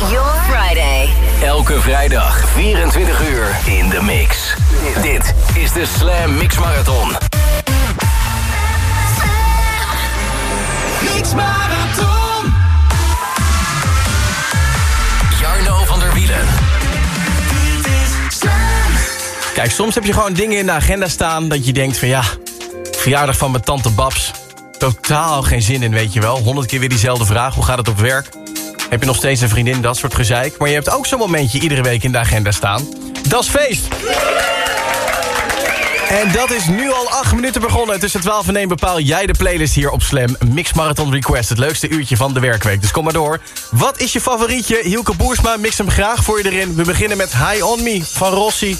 Your Friday. Elke vrijdag 24 uur in de mix. Dit is de Slam Mix Marathon. Mix Marathon. Jarno van der Wielen. Kijk, soms heb je gewoon dingen in de agenda staan dat je denkt van ja, verjaardag van mijn tante Babs. Totaal geen zin in, weet je wel. Honderd keer weer diezelfde vraag, hoe gaat het op werk? Heb je nog steeds een vriendin, dat soort gezeik. Maar je hebt ook zo'n momentje iedere week in de agenda staan. Dat is feest! En dat is nu al 8 minuten begonnen. Tussen 12 en 1 bepaal jij de playlist hier op Slam. Mix Marathon Request, het leukste uurtje van de werkweek. Dus kom maar door. Wat is je favorietje? Hielke Boersma, mix hem graag voor je erin. We beginnen met High On Me van Rossi.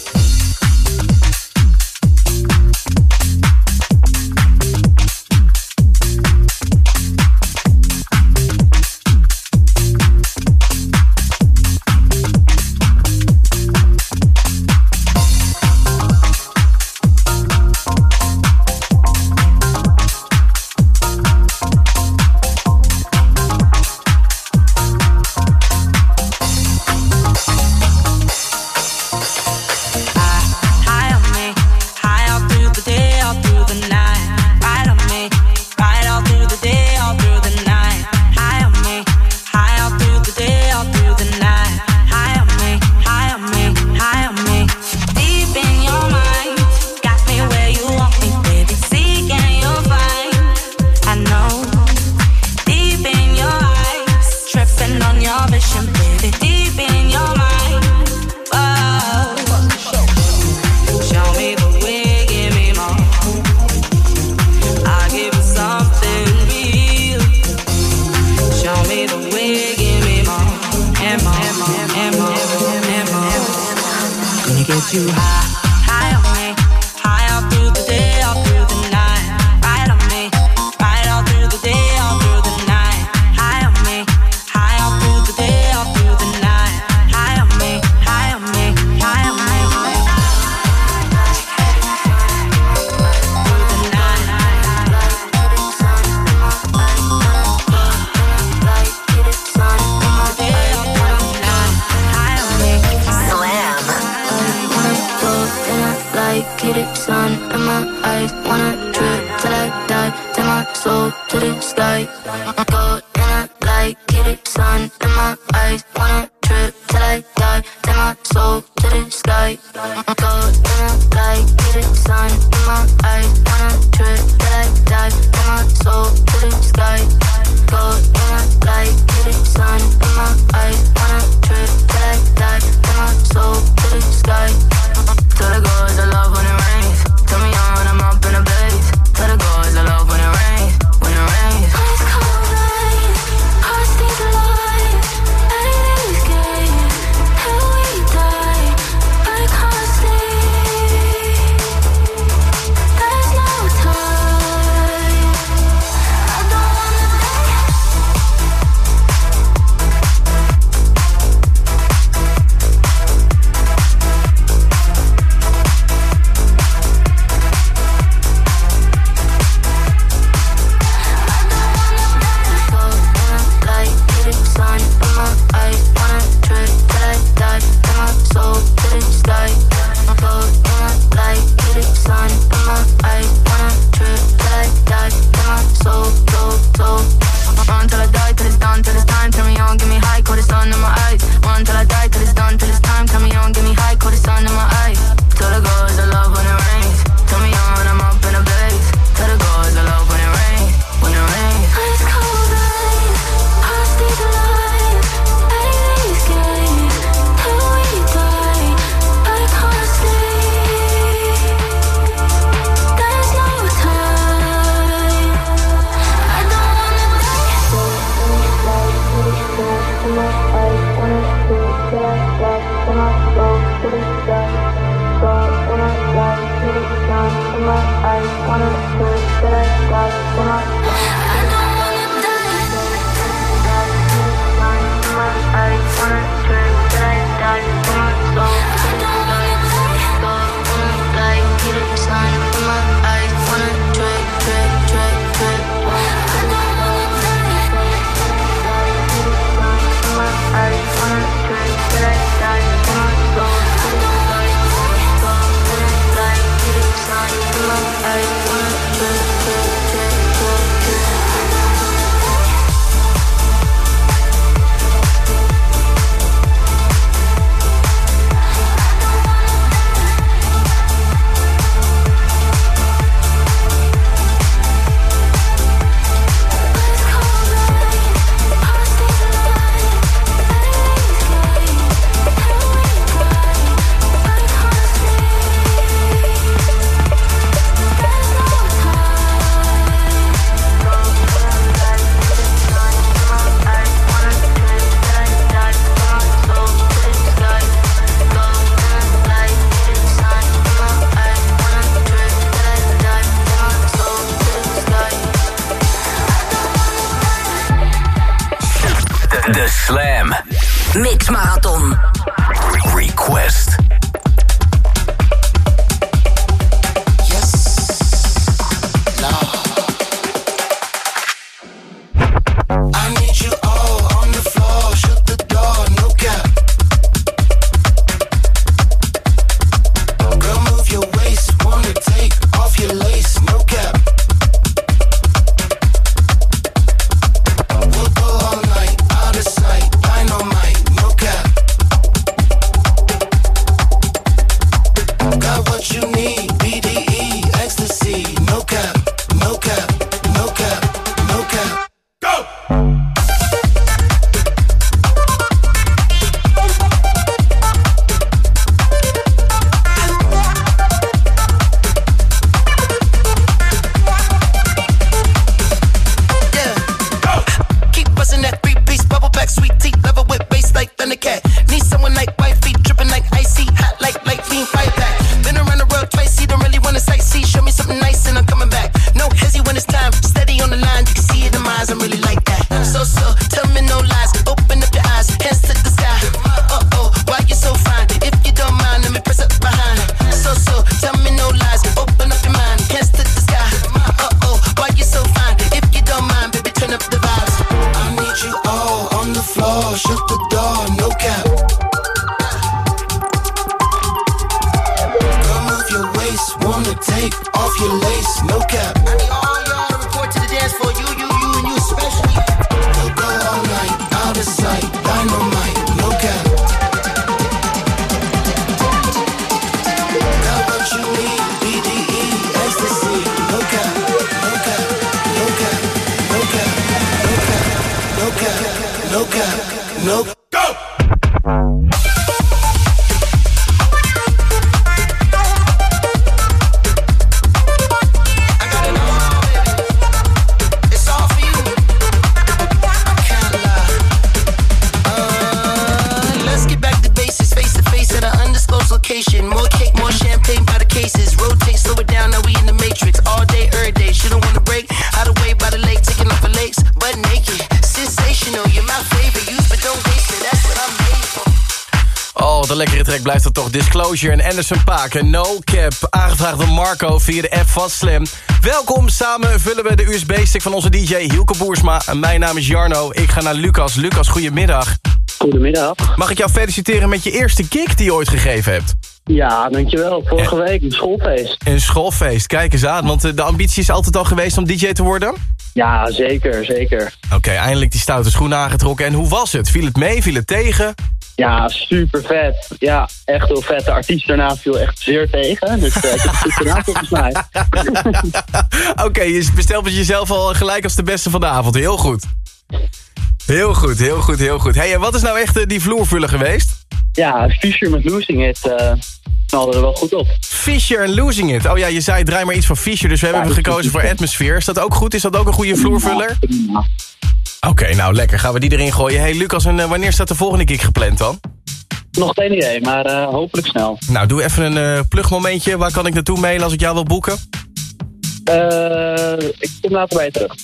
So to this life. Go like sweet tea. Wat een lekkere track blijft dat toch. Disclosure en Anderson Paak en No Cap. Aangevraagd door Marco via de app van Slam. Welkom, samen vullen we de USB-stick van onze DJ Hielke Boersma. En mijn naam is Jarno, ik ga naar Lucas. Lucas, goedemiddag. Goedemiddag. Mag ik jou feliciteren met je eerste gig die je ooit gegeven hebt? Ja, dankjewel. Vorige week een schoolfeest. Een schoolfeest, kijk eens aan. Want eh, de ambitie is altijd al geweest om DJ te worden? Ja, zeker, zeker. Oké, eindelijk die stoute schoenen aangetrokken. En hoe was het? Viel het mee? Viel het tegen? Ja, super vet. Ja, echt heel vet. De artiest daarna viel echt zeer tegen. Dus eh, ik heb het goed gedaan volgens mij. Oké, je bestelt jezelf al gelijk als de beste van de avond. Heel goed. Heel goed, heel goed, heel goed. Hey, en wat is nou echt eh, die vloervuller geweest? Ja, Fischer met Losing It knalde er wel goed op. Fisher en Losing It. Oh ja, je zei draai maar iets van Fisher, dus we hebben Ja, is gekozen voor Atmosphere. Is dat ook goed? Is dat ook een goede vloervuller? Prima. Oké, nou lekker. Gaan we die erin gooien. Hey Lucas, en eh, wanneer staat de volgende gig gepland dan? Nog geen idee, maar eh, hopelijk snel. Nou, doe even een eh, plugmomentje. Waar kan ik naartoe mailen als ik jou wil boeken? Eh, ik kom later bij je terug.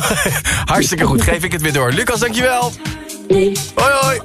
Hartstikke goed, geef ik het weer door. Lucas, dankjewel. Hoi hoi.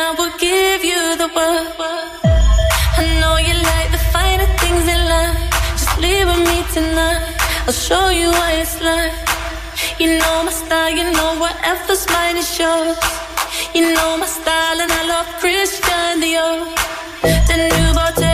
I will give you the world. I know you like the finer things in life. Just leave with me tonight. I'll show you it's. You know my style, you know whatever's mine is yours. You know my style, and I love Christian Dior. The new bottle.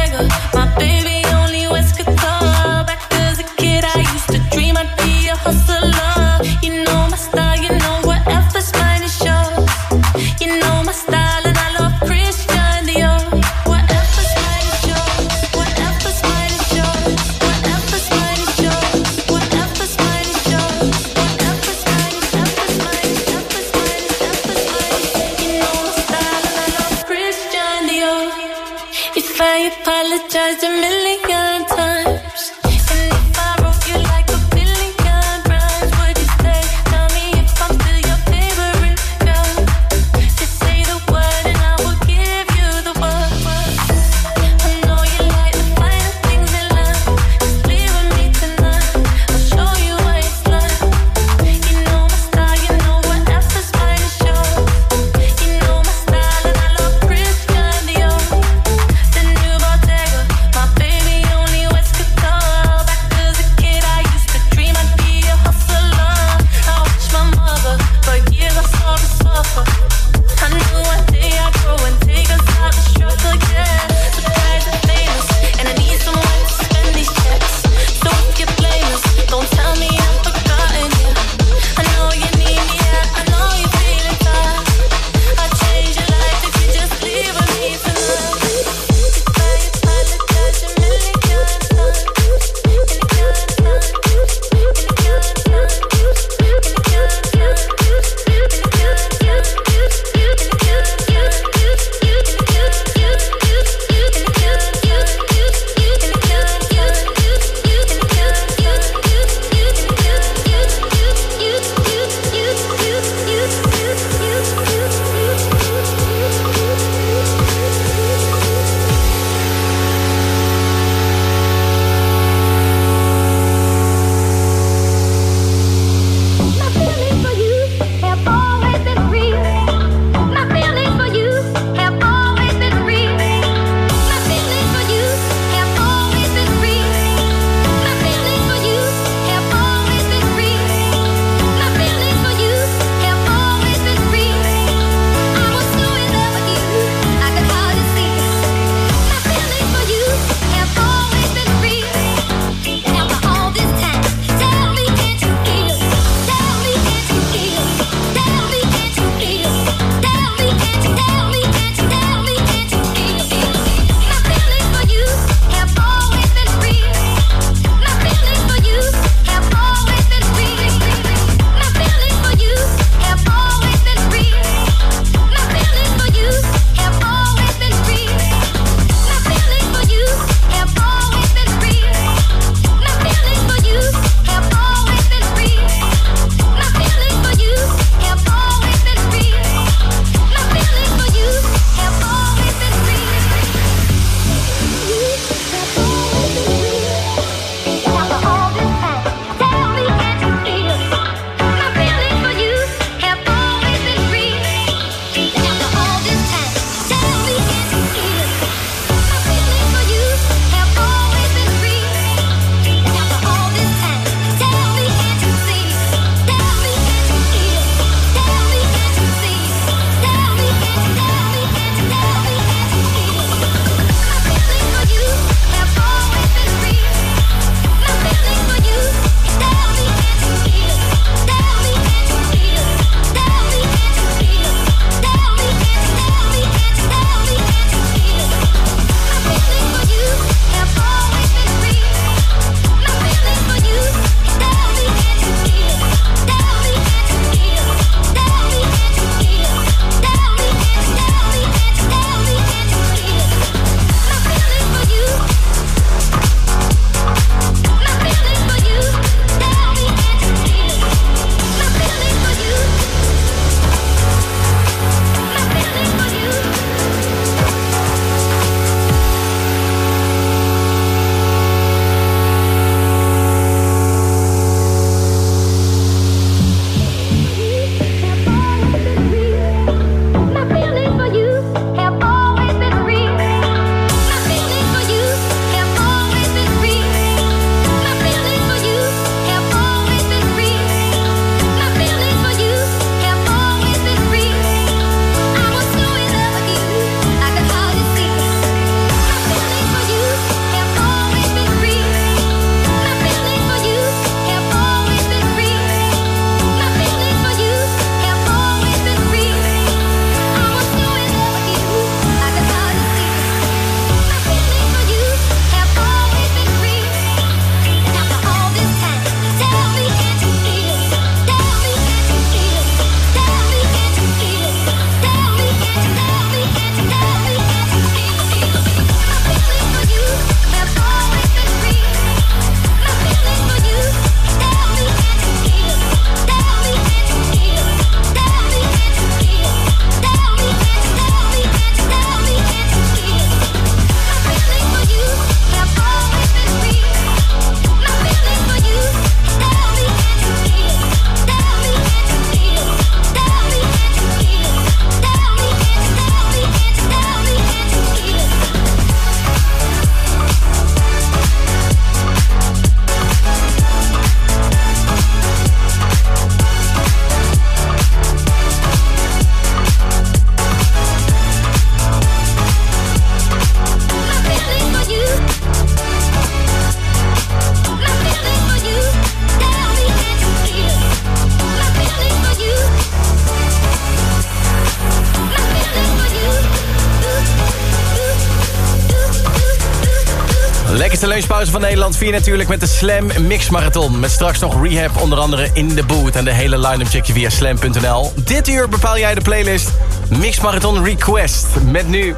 Van Nederland. Vier natuurlijk met de Slam Mix Marathon. Met straks nog Rehab, onder andere in de boot. En de hele line-up check je via slam.nl. Dit uur bepaal jij de playlist Mix Marathon Request. Met nu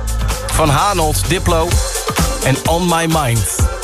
van Hanold, Diplo en On My Mind.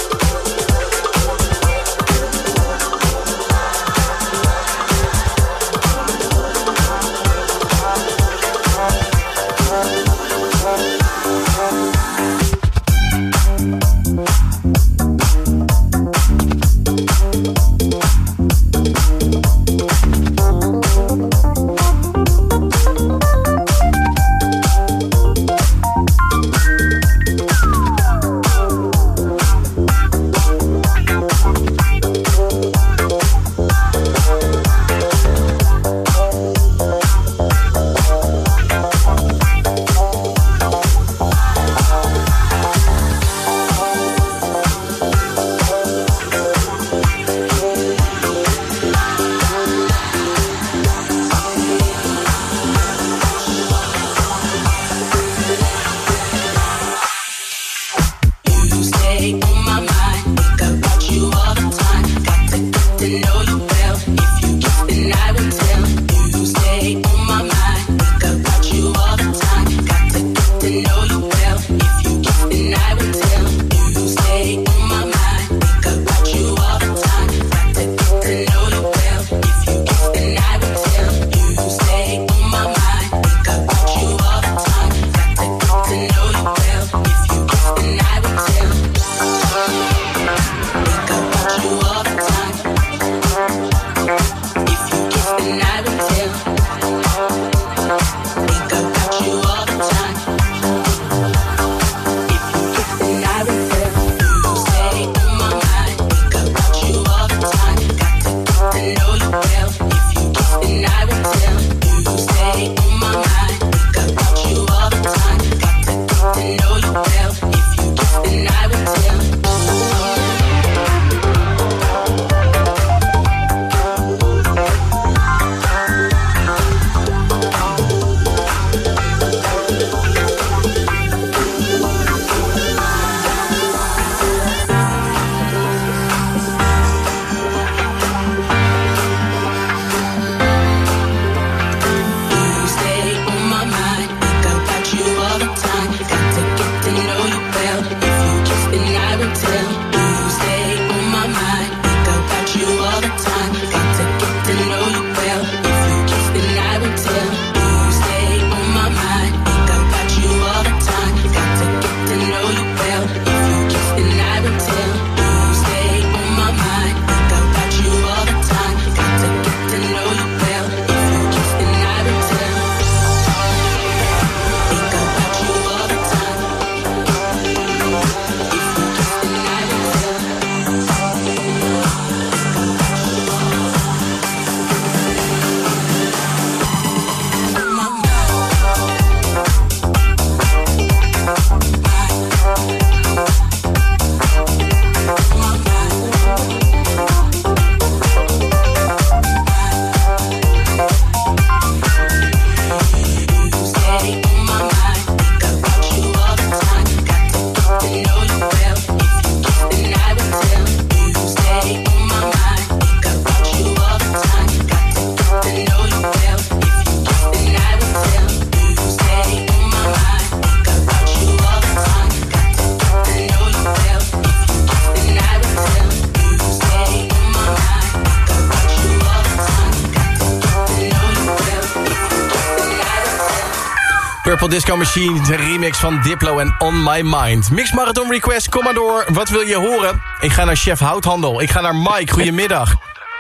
Disco Machine, de remix van Diplo en On My Mind. Mix Marathon Request, kom maar door. Wat wil je horen? Ik ga naar Chef Houthandel. Ik ga naar Mike. Goedemiddag.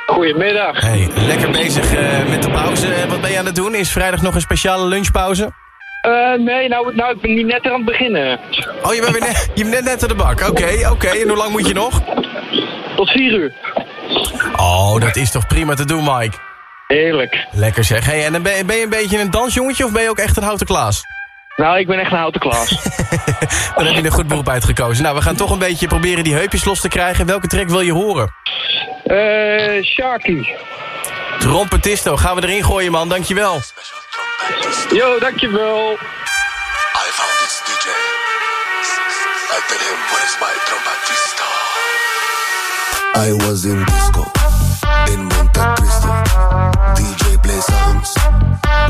Goedemiddag. Hey, lekker bezig eh, met de pauze. Eh, Wat ben je aan het doen? Is vrijdag nog een speciale lunchpauze? Eh, nee, nou, nou, ik ben niet net aan het beginnen. Oh, je bent, weer net, je bent net net aan de bak. Oké, oké. En hoe lang moet je nog? Tot vier uur. Oh, dat is toch prima te doen, Mike. Heerlijk. Lekker zeg. Hey, en dan ben, je- ben je een beetje een dansjongetje of ben je ook echt een houten klaas? Nou, ik ben echt een houten klas. Dan heb je een goed beroep uitgekozen. Nou, we gaan toch een beetje proberen die heupjes los te krijgen. Welke track wil je horen? Eh, Sharky. Trompetisto, gaan we erin gooien, man. Dankjewel. Yo, dankjewel. I found this DJ. I tell him, where is my trompetista? I was in disco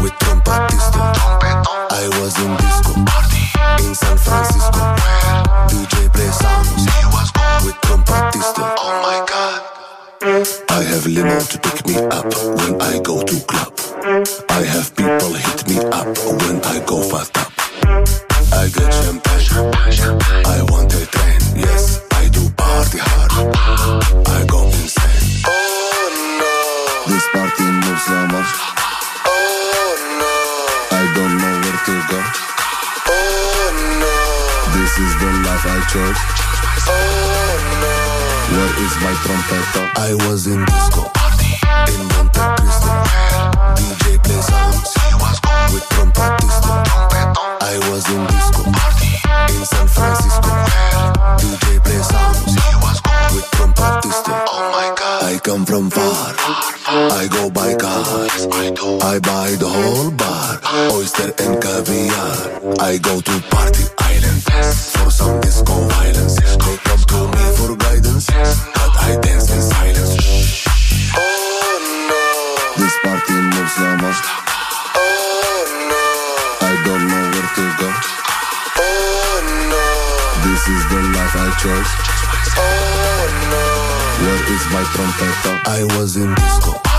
with trompetista. I was in disco in San Francisco. DJ play songs with trompetista. Oh my god. I have limo to pick me up when I go to club. I have people hit me up when I go fast up. I get champagne. I want a train. Yes, I do party hard. I go insane. Oh no. This party moves so much. Is the life I chose. Oh no. Where is my trompeta? I was in disco. In Monte Cristo. DJ play songs. With trompetista. I was in disco. In San Francisco. DJ play songs. With trompetista. Oh my god. I come from far. I go by cars. I buy the whole bar. Oyster and caviar. I go to party island. For some disco violence. They come to me for guidance. But I dance in silence. Oh no. This party moves so much. Oh no. I don't know where to go. Oh no. This is the life I chose. Oh. Where is my trompeta? I was in disco.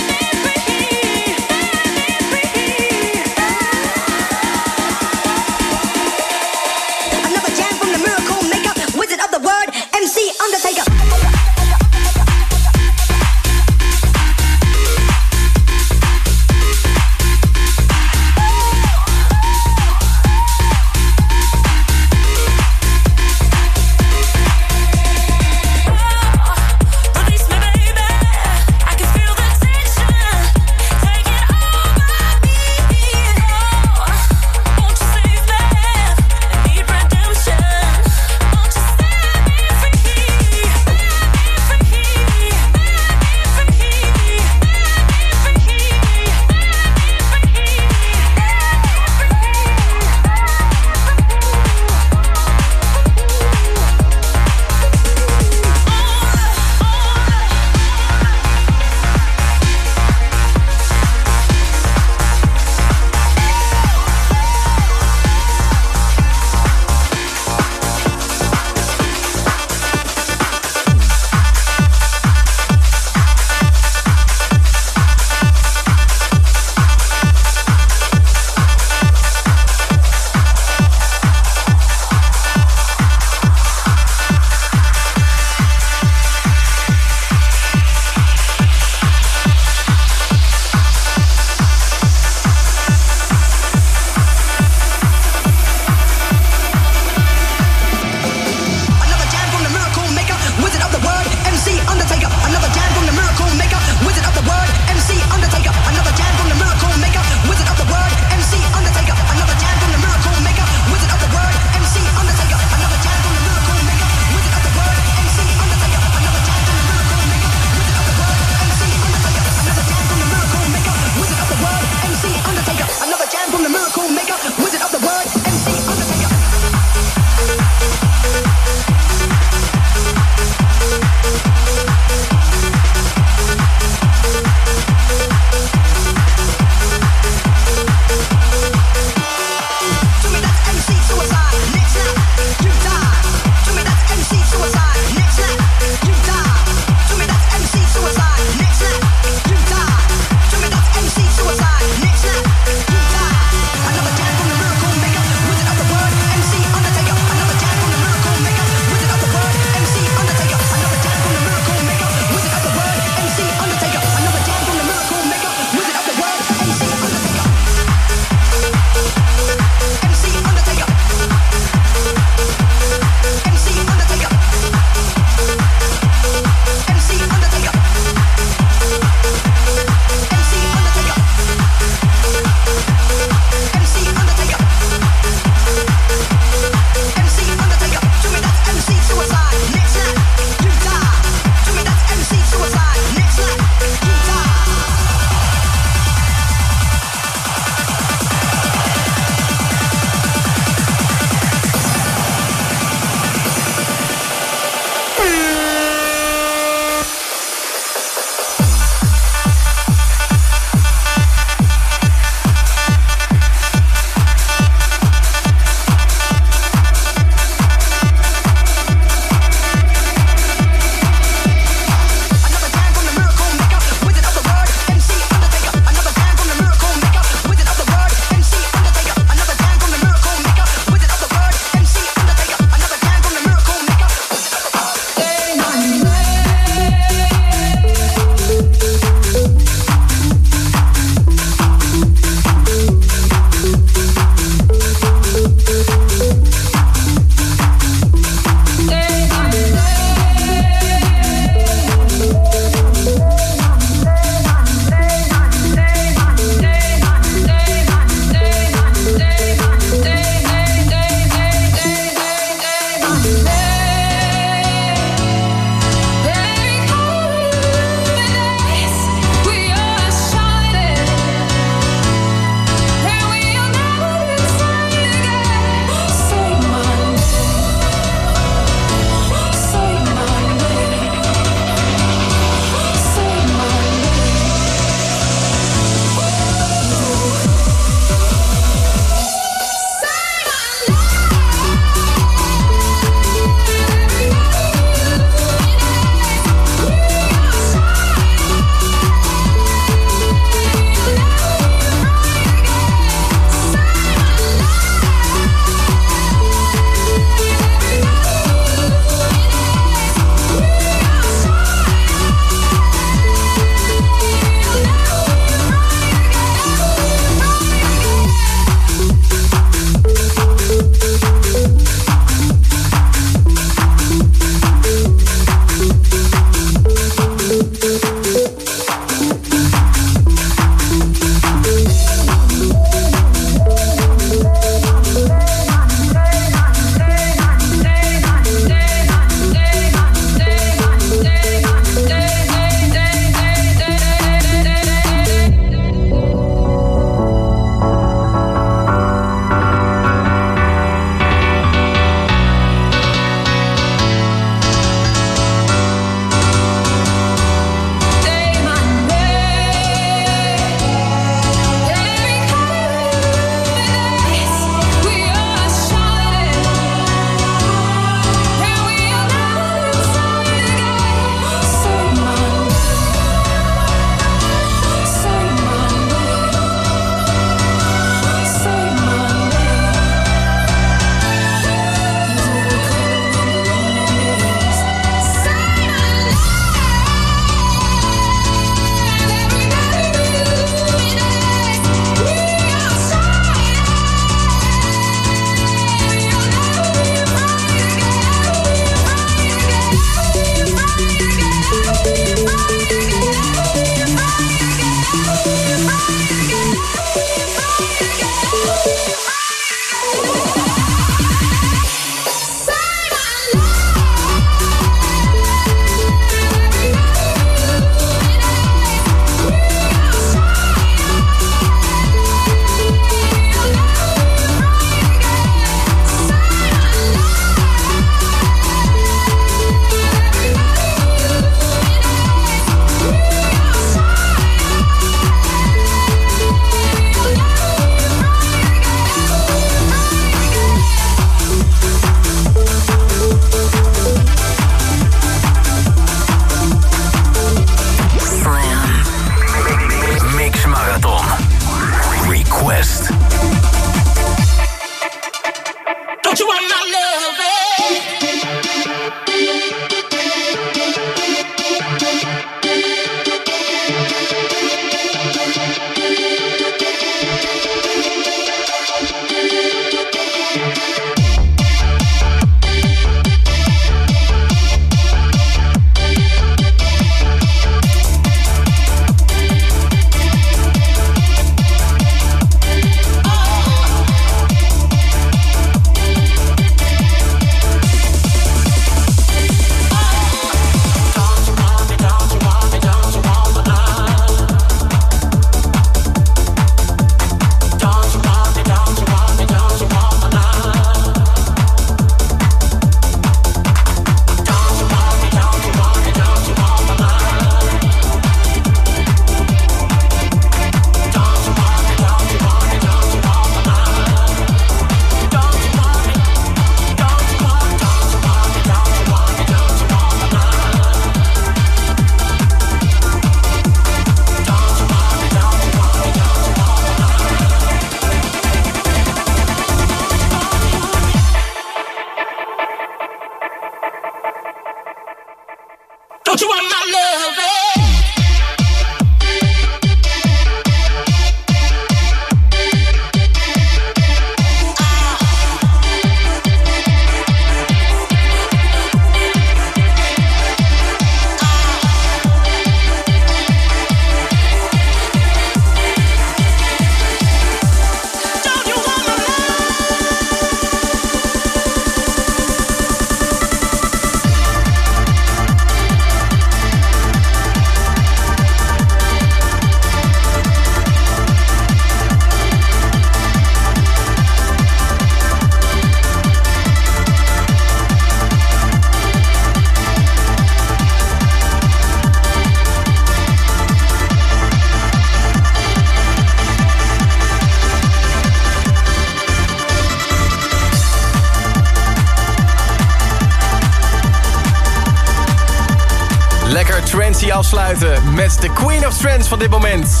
Met de Queen of Trends van dit moment.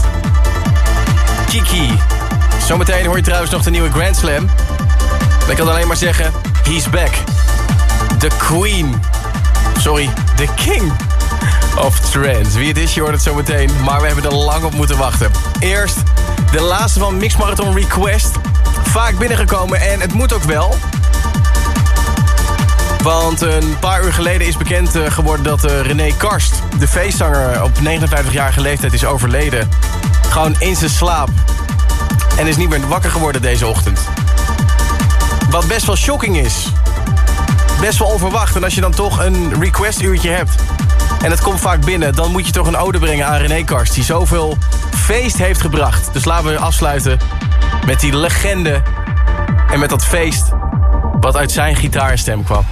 Kiki. Zometeen hoor je trouwens nog de nieuwe Grand Slam. Ik kan alleen maar zeggen, he's back. The Queen. Sorry, the King of Trends. Wie het is, je hoort het zometeen. Maar we hebben er lang op moeten wachten. Eerst de laatste van Mix Marathon Request. Vaak binnengekomen en het moet ook wel. Want een paar uur geleden is bekend eh, geworden dat eh, René Karst... de feestzanger op 59-jarige leeftijd is overleden. Gewoon in zijn slaap. En is niet meer wakker geworden deze ochtend. Wat best wel shocking is. Best wel onverwacht. En als je dan toch een requestuurtje hebt... en het komt vaak binnen... dan moet je toch een ode brengen aan René Karst... die zoveel feest heeft gebracht. Dus laten we afsluiten met die legende... en met dat feest wat uit zijn gitaarstem kwam.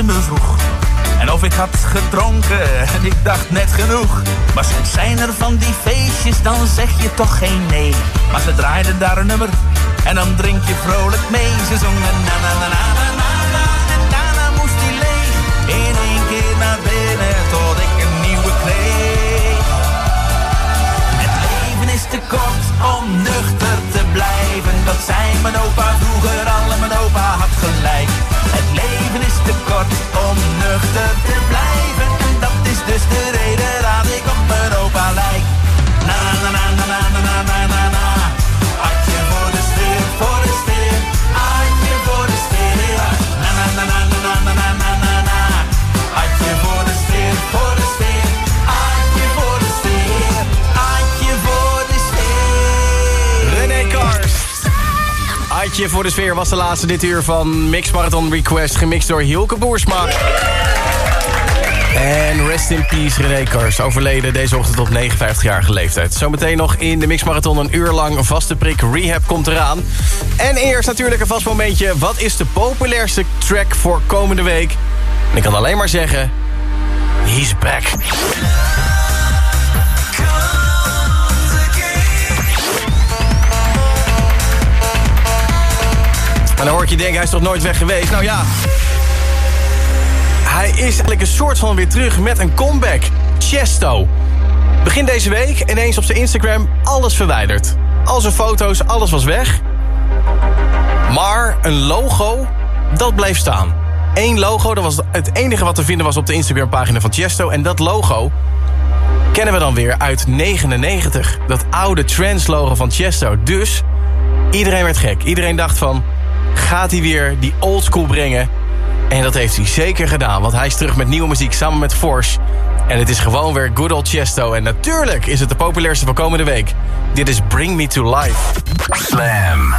Ze me vroeg. En of ik had gedronken, en ik dacht net genoeg. Maar soms zijn er van die feestjes, dan zeg je toch geen nee. Maar ze draaiden daar een nummer, en dan drink je vrolijk mee. Ze zongen na na na na na na na, en daarna moest hij leeg. In één keer naar binnen, tot ik een nieuwe kreeg. Het leven is te kort om nuchter te blijven. Dat zei mijn opa vroeger al en mijn opa had gelijk kort om nuchter te blijven. En dat is dus de reden dat ik op Europa lijk. na na na na na na. na. Adje voor de sfeer was de laatste dit uur van Mix Marathon Request. Gemixt door Hilke Boersma. En rest in peace René. Overleden deze ochtend op 59-jarige leeftijd. Zometeen nog in de Mix Marathon een uur lang vaste prik. Rehab komt eraan. En eerst natuurlijk een vast momentje. Wat is de populairste track voor komende week? En ik kan alleen maar zeggen... He's back. En dan hoor ik je denken, hij is toch nooit weg geweest? Nou ja, hij is eigenlijk een soort van weer terug met een comeback. Chesto. Begin deze week ineens op zijn Instagram alles verwijderd. Al zijn foto's, alles was weg. Maar een logo, dat bleef staan. Eén logo, dat was het enige wat te vinden was op de Instagram-pagina van Chesto. En dat logo kennen we dan weer uit 99. Dat oude trance-logo van Chesto. Dus iedereen werd gek. Iedereen dacht van, gaat hij weer die oldschool brengen? En dat heeft hij zeker gedaan, want hij is terug met nieuwe muziek samen met Force. En het is gewoon weer good old Chesto. En natuurlijk is het de populairste van komende week. Dit is Bring Me To Life. Slam.